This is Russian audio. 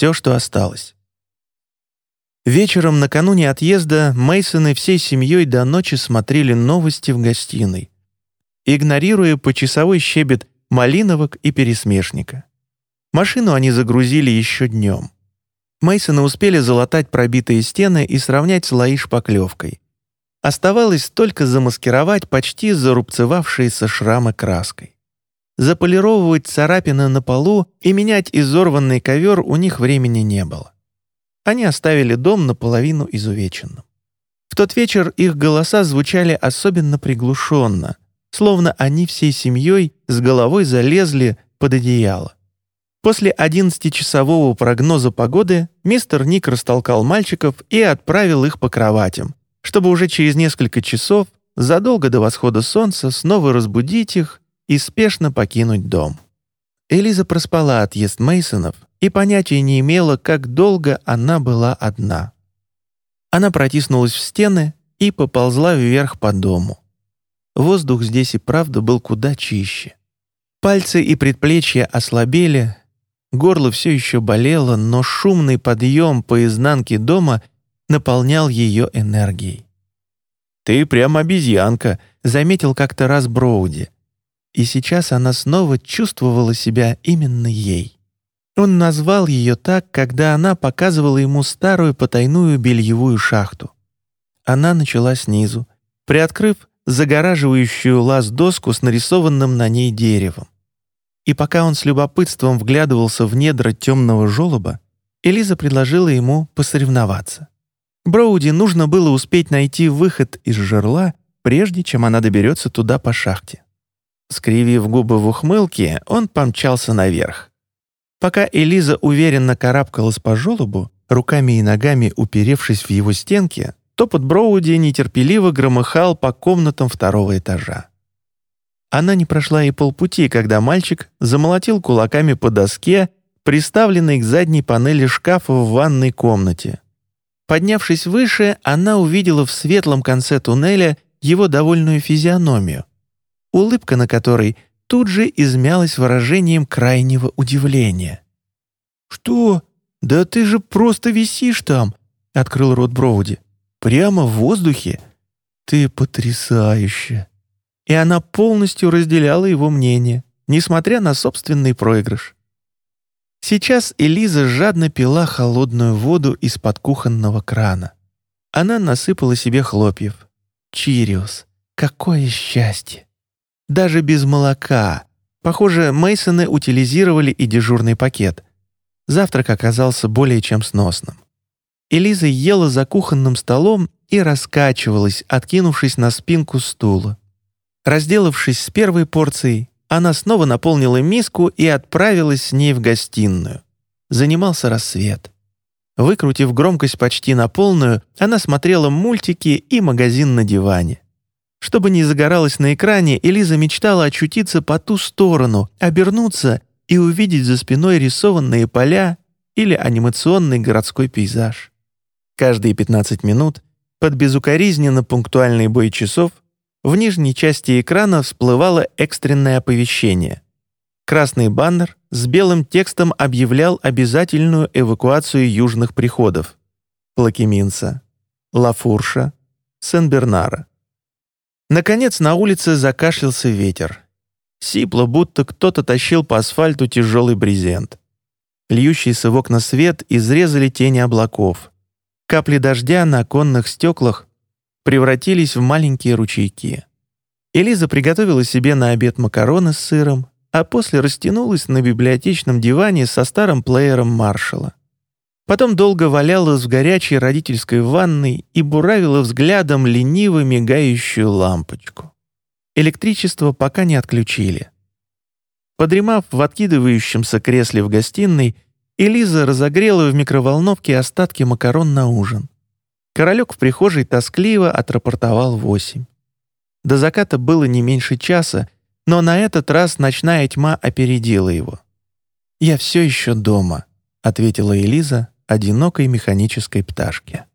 все, что осталось. Вечером накануне отъезда Мейсоны всей семьей до ночи смотрели новости в гостиной, игнорируя почасовой щебет малиновок и пересмешника. Машину они загрузили еще днем. Мейсоны успели залатать пробитые стены и сравнять слои шпаклевкой. Оставалось только замаскировать почти зарубцевавшиеся шрамы краской. Заполировывать царапины на полу и менять изорванный ковер у них времени не было. Они оставили дом наполовину изувеченным. В тот вечер их голоса звучали особенно приглушенно, словно они всей семьей с головой залезли под одеяло. После 11-часового прогноза погоды мистер Ник растолкал мальчиков и отправил их по кроватям, чтобы уже через несколько часов, задолго до восхода солнца, снова разбудить их и спешно покинуть дом. Элиза проспала отъезд Мейсонов и понятия не имела, как долго она была одна. Она протиснулась в стены и поползла вверх по дому. Воздух здесь и правда был куда чище. Пальцы и предплечья ослабели, горло все еще болело, но шумный подъем по изнанке дома наполнял ее энергией. «Ты прям обезьянка», — заметил как-то раз Броуди. И сейчас она снова чувствовала себя именно ей. Он назвал ее так, когда она показывала ему старую потайную бельевую шахту. Она начала снизу, приоткрыв загораживающую лаз доску с нарисованным на ней деревом. И пока он с любопытством вглядывался в недра темного желоба, Элиза предложила ему посоревноваться. Броуди нужно было успеть найти выход из жерла, прежде чем она доберется туда по шахте. Скривив губы в ухмылке, он помчался наверх. Пока Элиза уверенно карабкалась по желобу, руками и ногами уперевшись в его стенки, топот Броуди нетерпеливо громыхал по комнатам второго этажа. Она не прошла и полпути, когда мальчик замолотил кулаками по доске, приставленной к задней панели шкафа в ванной комнате. Поднявшись выше, она увидела в светлом конце туннеля его довольную физиономию, улыбка на которой тут же измялась выражением крайнего удивления. «Что? Да ты же просто висишь там!» — открыл рот Броуди. «Прямо в воздухе? Ты потрясающе!» и она полностью разделяла его мнение, несмотря на собственный проигрыш. Сейчас Элиза жадно пила холодную воду из-под кухонного крана. Она насыпала себе хлопьев. Чириус, какое счастье! Даже без молока. Похоже, Мейсоны утилизировали и дежурный пакет. Завтрак оказался более чем сносным. Элиза ела за кухонным столом и раскачивалась, откинувшись на спинку стула. Разделавшись с первой порцией, она снова наполнила миску и отправилась с ней в гостиную. Занимался рассвет. Выкрутив громкость почти на полную, она смотрела мультики и магазин на диване. Чтобы не загоралось на экране, Элиза мечтала очутиться по ту сторону, обернуться и увидеть за спиной рисованные поля или анимационный городской пейзаж. Каждые 15 минут под безукоризненно пунктуальный бой часов в нижней части экрана всплывало экстренное оповещение. Красный баннер с белым текстом объявлял обязательную эвакуацию южных приходов. Плакеминса, Лафурша, Сен-Бернара. Наконец на улице закашлялся ветер. Сипло, будто кто-то тащил по асфальту тяжелый брезент. Льющийся в окна свет изрезали тени облаков. Капли дождя на оконных стеклах превратились в маленькие ручейки. Элиза приготовила себе на обед макароны с сыром, а после растянулась на библиотечном диване со старым плеером Маршала. Потом долго валялась в горячей родительской ванной и буравила взглядом лениво мигающую лампочку. Электричество пока не отключили. Подремав в откидывающемся кресле в гостиной, Элиза разогрела в микроволновке остатки макарон на ужин. Королек в прихожей тоскливо отрапортовал восемь. До заката было не меньше часа, но на этот раз ночная тьма опередила его. «Я все еще дома», — ответила Элиза одинокой механической пташке.